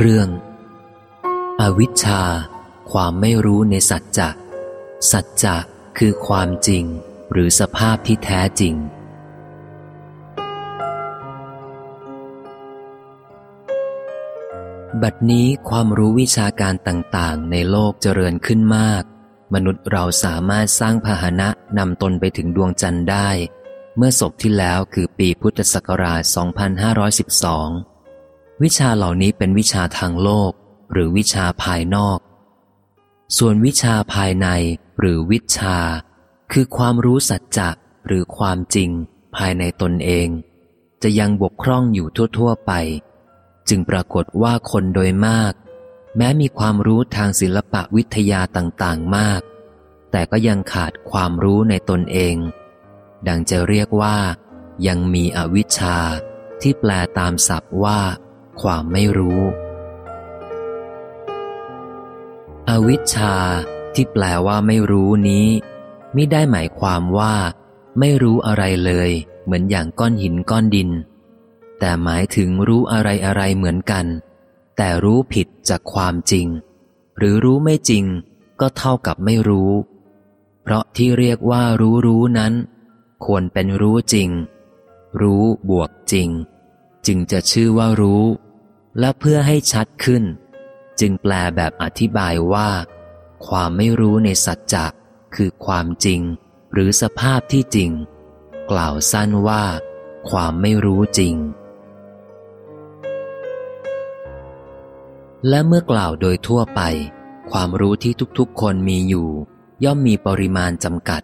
เรื่อง อวิชชา ความไม่รู้ในสัจจะ สัจจะคือความจริงหรือสภาพที่แท้จริง บัดนี้ความรู้วิชาการต่างๆ ในโลกเจริญขึ้นมาก มนุษย์เราสามารถสร้างพาหนะนำตนไปถึงดวงจันทร์ได้ เมื่อศพที่แล้วคือปีพุทธศักราช 2512 วิชาเหล่านี้เป็นวิชาทางโลก หรือวิชาภายนอก ส่วนวิชาภายในหรือวิชา คือความรู้สัจจะหรือความจริงภายในตนเอง จะยังบกพร่องอยู่ทั่ว ๆ ไป จึงปรากฏว่าคนโดยมาก แม้มีความรู้ทางศิลปะวิทยาต่างๆมาก แต่ก็ยังขาดความรู้ในตนเอง ดังจะเรียกว่า ยังมีอวิชชาที่แปลตามศัพท์ว่า ความไม่รู้ อวิชชาที่แปลว่าไม่รู้นี้ไม่ได้หมายความว่า ไม่รู้อะไรเลย เหมือนอย่างก้อนหินก้อนดิน แต่หมายถึงรู้อะไรอะไรเหมือนกัน แต่รู้ผิดจากความจริง หรือรู้ไม่จริงก็เท่ากับไม่รู้ เพราะที่เรียกว่ารู้รู้นั้น ควรเป็นรู้จริง รู้บวกจริง จึงจะชื่อว่ารู้ และเพื่อให้ชัดขึ้น จึงแปลแบบอธิบายว่า ความไม่รู้ในสัจจะคือความจริง หรือสภาพที่จริง กล่าวสั้นว่า ความไม่รู้จริง และเมื่อกล่าวโดยทั่วไป ความรู้ที่ทุกๆ คนมีอยู่ ย่อมมีปริมาณจำกัด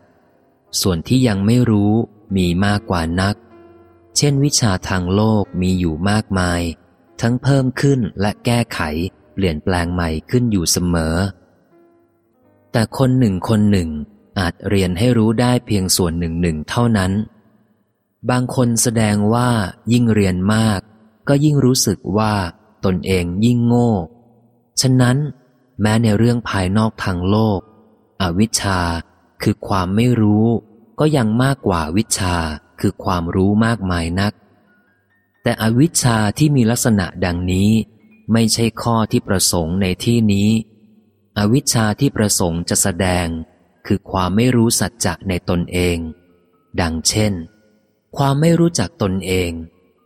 ส่วนที่ยังไม่รู้มีมากกว่านัก เช่นวิชาทางโลกมีอยู่มากมาย ทั้งเพิ่มขึ้นและแก้ไขเปลี่ยนแปลงใหม่ขึ้นอยู่เสมอ แต่คนหนึ่งคนหนึ่งอาจเรียนให้รู้ได้เพียงส่วนหนึ่งหนึ่งเท่านั้น บางคนแสดงว่ายิ่งเรียนมาก ก็ยิ่งรู้สึกว่าตนเองยิ่งโง่ ฉะนั้น แม้ในเรื่องภายนอกทางโลก อวิชชาคือความไม่รู้ ก็ยังมากกว่าวิชา คือความรู้มากมายนัก แต่อวิชชาที่มีลักษณะดังนี้ไม่ใช่ข้อที่ประสงค์ในที่นี้ อวิชชาที่ประสงค์จะแสดง คือความไม่รู้สัจจะในตนเอง ดังเช่น ความไม่รู้จักตนเอง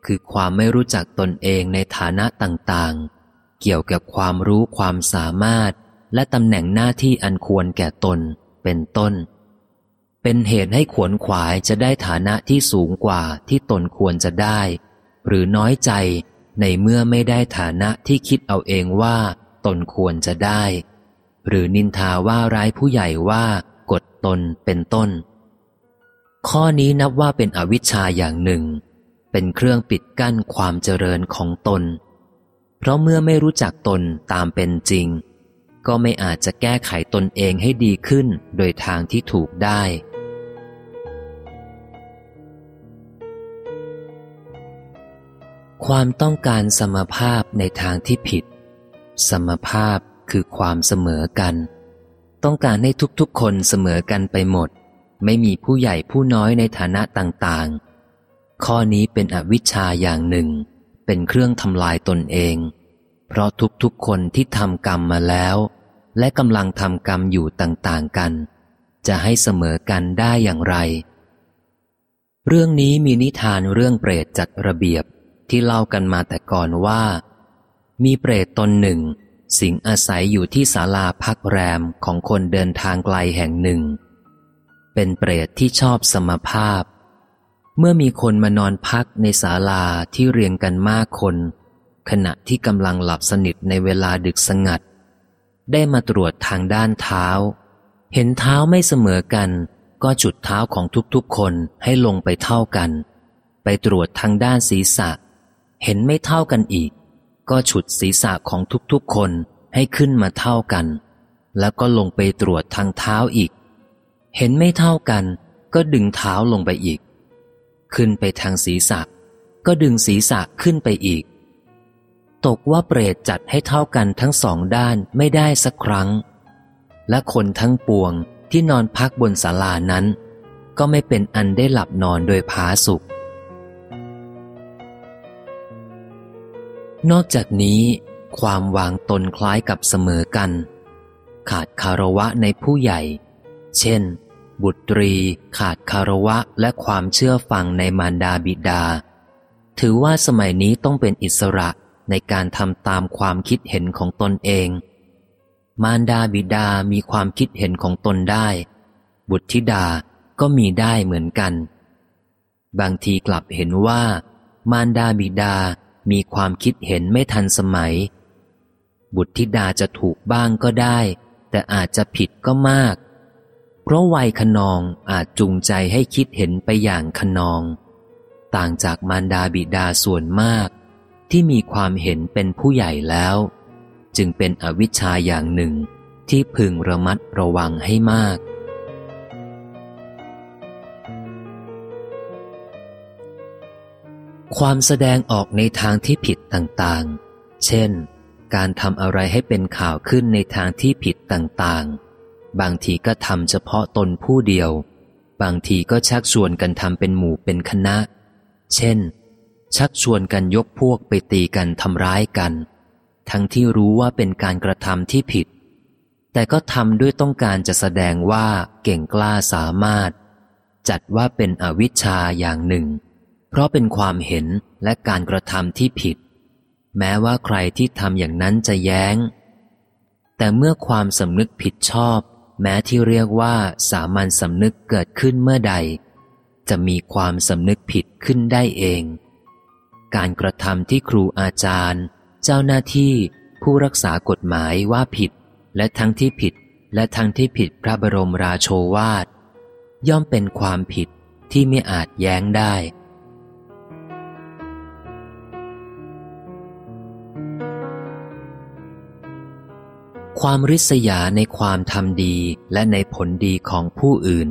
คือความไม่รู้จักตนเองในฐานะต่างๆ เกี่ยวกับความรู้ความสามารถ และตำแหน่งหน้าที่อันควรแก่ตน เป็นต้น เป็นเหตุให้ขวนขวายจะได้ฐานะที่สูงกว่าที่ตนควรจะได้ หรือน้อยใจในเมื่อไม่ได้ฐานะที่คิดเอาเองว่า ตนควรจะได้ หรือนินทาว่าร้ายผู้ใหญ่ว่ากดตนเป็นต้น ข้อนี้นับว่าเป็นอวิชชาอย่างหนึ่ง เป็นเครื่องปิดกั้นความเจริญของตน เพราะเมื่อไม่รู้จักตนตามเป็นจริง ก็ไม่อาจจะแก้ไขตนเองให้ดีขึ้นโดยทางที่ถูกได้ ความต้องการสมภาพในทางที่ผิด สมภาพคือความเสมอกัน ต้องการให้ทุกๆคนเสมอกันไปหมด ไม่มีผู้ใหญ่ผู้น้อยในฐานะต่างๆ ข้อนี้เป็นอวิชชาอย่างหนึ่ง เป็นเครื่องทำลายตนเอง เพราะทุกๆคนที่ทำกรรมมาแล้ว และกำลังทำกรรมอยู่ต่างๆกัน จะให้เสมอกันได้อย่างไร เรื่องนี้มีนิทานเรื่องเปรตจัดระเบียบ ที่เล่ากันมาแต่ก่อนว่า มีเปรตตนหนึ่ง สิงอาศัยอยู่ที่ศาลาพักแรมของคนเดินทางไกลแห่งหนึ่ง เป็นเปรตที่ชอบสมภาพ เมื่อมีคนมานอนพักในศาลาที่เรียงกันมากคน ขณะที่กำลังหลับสนิทในเวลาดึกสงัด ได้มาตรวจทางด้านเท้า เห็นเท้าไม่เสมอกันก็จุดเท้าของทุกๆคนให้ลงไปเท่ากัน ไปตรวจทางด้านศีรษะ เห็นไม่เท่ากันอีก ก็ฉุดศีรษะของทุกๆคนให้ขึ้นมาเท่ากัน แล้วก็ลงไปตรวจทางเท้าอีก เห็นไม่เท่ากัน ก็ดึงเท้าลงไปอีก ขึ้นไปทางศีรษะ ก็ดึงศีรษะขึ้นไปอีก ตกว่าเปรตจัดให้เท่ากันทั้งสองด้านไม่ได้สักครั้ง และคนทั้งปวงที่นอนพักบนศาลานั้น ก็ไม่เป็นอันได้หลับนอนโดยผาสุข นอกจากนี้ ความวางตนคล้ายกับเสมอกัน ขาดคารวะในผู้ใหญ่ เช่น บุตรีขาดคารวะและความเชื่อฟังในมารดาบิดา ถือว่าสมัยนี้ต้องเป็นอิสระในการทำตามความคิดเห็นของตนเอง มารดาบิดามีความคิดเห็นของตนได้ บุตรธิดาก็มีได้เหมือนกัน บางทีกลับเห็นว่า มารดาบิดา มีความคิดเห็นไม่ทันสมัย บุตรธิดาจะถูกบ้างก็ได้ แต่อาจจะผิดก็มาก เพราะวัยขนองอาจจูงใจให้คิดเห็นไปอย่างขนอง ต่างจากมารดาบิดาส่วนมาก ที่มีความเห็นเป็นผู้ใหญ่แล้ว จึงเป็นอวิชชาอย่างหนึ่งที่พึงระมัดระวังให้มาก ความแสดงออกในทางที่ผิดต่างๆ เช่น การทำอะไรให้เป็นข่าวขึ้นในทางที่ผิดต่างๆ บางทีก็ทำเฉพาะตนผู้เดียว บางทีก็ชักชวนกันทำเป็นหมู่เป็นคณะ เช่น ชักชวนกันยกพวกไปตีกันทำร้ายกัน ทั้งที่รู้ว่าเป็นการกระทำที่ผิด แต่ก็ทำด้วยต้องการจะแสดงว่าเก่งกล้าสามารถ จัดว่าเป็นอวิชชาอย่างหนึ่ง เพราะเป็นความเห็นและการกระทำที่ผิด แม้ว่าใครที่ทำอย่างนั้นจะแย้ง แต่เมื่อความสำนึกผิดชอบ แม้ที่เรียกว่าสามัญสำนึกเกิดขึ้นเมื่อใด จะมีความสำนึกผิดขึ้นได้เอง การกระทำที่ครูอาจารย์ เจ้าหน้าที่ผู้รักษากฎหมายว่าผิด และทั้งที่ผิดและทั้งที่ผิดพระบรมราโชวาท ย่อมเป็นความผิดที่ไม่อาจแย้งได้ ความริษยาในความทำดีและในผลดีของผู้อื่น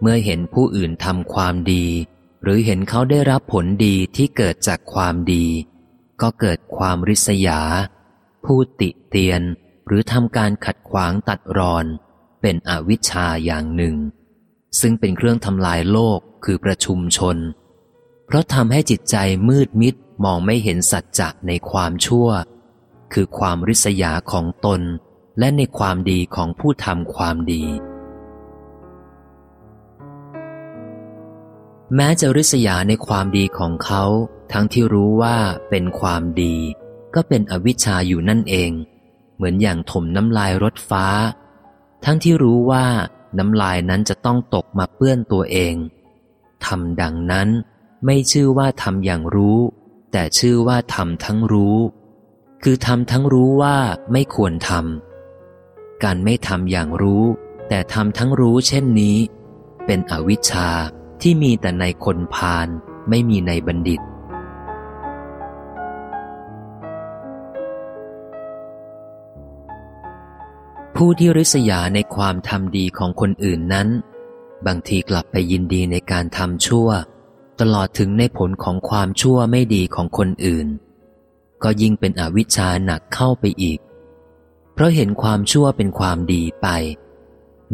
เมื่อเห็นผู้อื่นทำความดี หรือเห็นเขาได้รับผลดีที่เกิดจากความดี ก็เกิดความริษยา พูดติเตียน หรือทำการขัดขวางตัดรอน เป็นอวิชชาอย่างหนึ่ง ซึ่งเป็นเครื่องทำลายโลกคือประชุมชน เพราะทำให้จิตใจมืดมิดมองไม่เห็นสัจจะในความชั่ว คือความริษยาของตน และในความดีของผู้ทำความดี แม้จะริษยาในความดีของเขา ทั้งที่รู้ว่าเป็นความดี ก็เป็นอวิชชาอยู่นั่นเอง เหมือนอย่างถมน้ำลายรถฟ้า ทั้งที่รู้ว่าน้ำลายนั้นจะต้องตกมาเปื้อนตัวเองทำดังนั้นไม่ชื่อว่าทำอย่างรู้ แต่ชื่อว่าทำทั้งรู้ คือทำทั้งรู้ว่าไม่ควรทำ การไม่ทำอย่างรู้ แต่ทำทั้งรู้เช่นนี้ เป็นอวิชชาที่มีแต่ในคนพาลไม่มีในบัณฑิต ผู้ที่ริษยาในความทำดีของคนอื่นนั้น บางทีกลับไปยินดีในการทำชั่ว ตลอดถึงในผลของความชั่วไม่ดีของคนอื่น ก็ยิ่งเป็นอวิชชาหนักเข้าไปอีก เพราะเห็นความชั่วเป็นความดีไป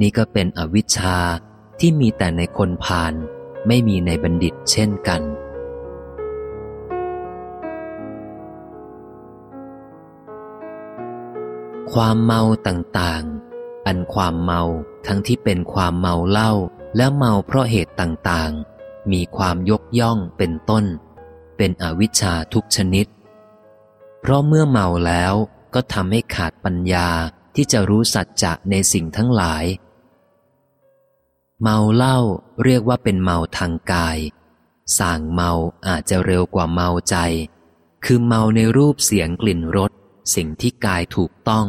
นี่ก็เป็นอวิชชาที่มีแต่ในคนพาลไม่มีในบัณฑิตเช่นกัน ความเมาต่างๆ อันความเมาทั้งที่เป็นความเมาเหล้าและเมาเพราะเหตุต่างๆ มีความยกย่องเป็นต้น เป็นอวิชชาทุกชนิด เพราะเมื่อเมาแล้ว ก็ทำให้ขาดปัญญาที่จะรู้สัจจะในสิ่งทั้งหลาย เมาเหล้าเรียกว่าเป็นเมาทางกายส่างเมาอาจจะเร็วกว่าเมาใจ คือเมาในรูปเสียงกลิ่นรสสิ่งที่กายถูกต้อง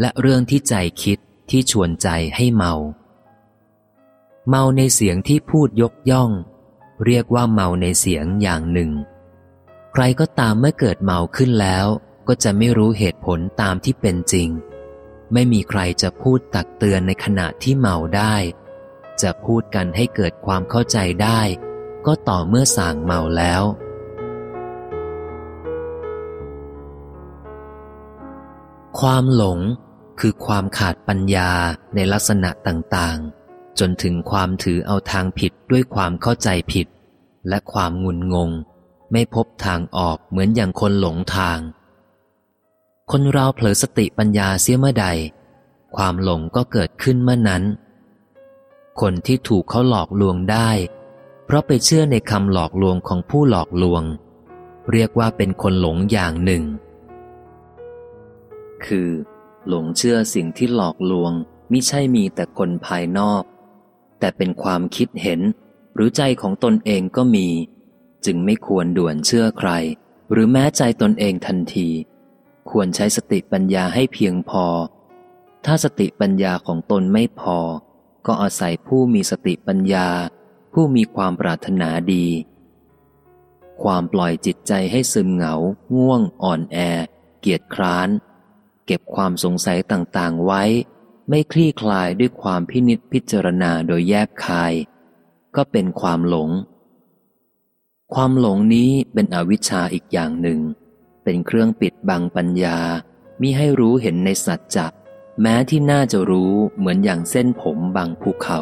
และเรื่องที่ใจคิดที่ชวนใจให้เมา เมาในเสียงที่พูดยกย่อง เรียกว่าเมาในเสียงอย่างหนึ่ง ใครก็ตามเมื่อเกิดเมาขึ้นแล้ว ก็จะไม่รู้เหตุผลตามที่เป็นจริง ไม่มีใครจะพูดตักเตือนในขณะที่เมาได้ จะพูดกันให้เกิดความเข้าใจได้ ก็ต่อเมื่อส่างเมาแล้ว ความหลงคือความขาดปัญญาในลักษณะต่างๆ จนถึงความถือเอาทางผิดด้วยความเข้าใจผิด และความงุนงง ไม่พบทางออกเหมือนอย่างคนหลงทาง คนเราเผลอสติปัญญาเสียเมื่อใด ความหลงก็เกิดขึ้นเมื่อนั้น คนที่ถูกเขาหลอกลวงได้ เพราะไปเชื่อในคำหลอกลวงของผู้หลอกลวง เรียกว่าเป็นคนหลงอย่างหนึ่ง คือ หลงเชื่อสิ่งที่หลอกลวงมิใช่มีแต่คนภายนอก แต่เป็นความคิดเห็นหรือใจของตนเองก็มี จึงไม่ควรด่วนเชื่อใคร หรือแม้ใจตนเองทันที ควรใช้สติปัญญาให้เพียงพอ ถ้าสติปัญญาของตนไม่พอ ก็อาศัยผู้มีสติปัญญา ผู้มีความปรารถนาดี ความปล่อยจิตใจให้ซึมเหงา ง่วง อ่อนแอ เกียจคร้าน เก็บความสงสัยต่างๆไว้ ไม่คลี่คลายด้วยความพินิษพิจารณาโดยแยบคาย ก็เป็นความหลง ความหลงนี้เป็นอวิชชาอีกอย่างหนึ่ง เป็นเครื่องปิดบังปัญญามิให้รู้เห็นในสัจจะแม้ที่น่าจะรู้เหมือนอย่างเส้นผมบางภูเขา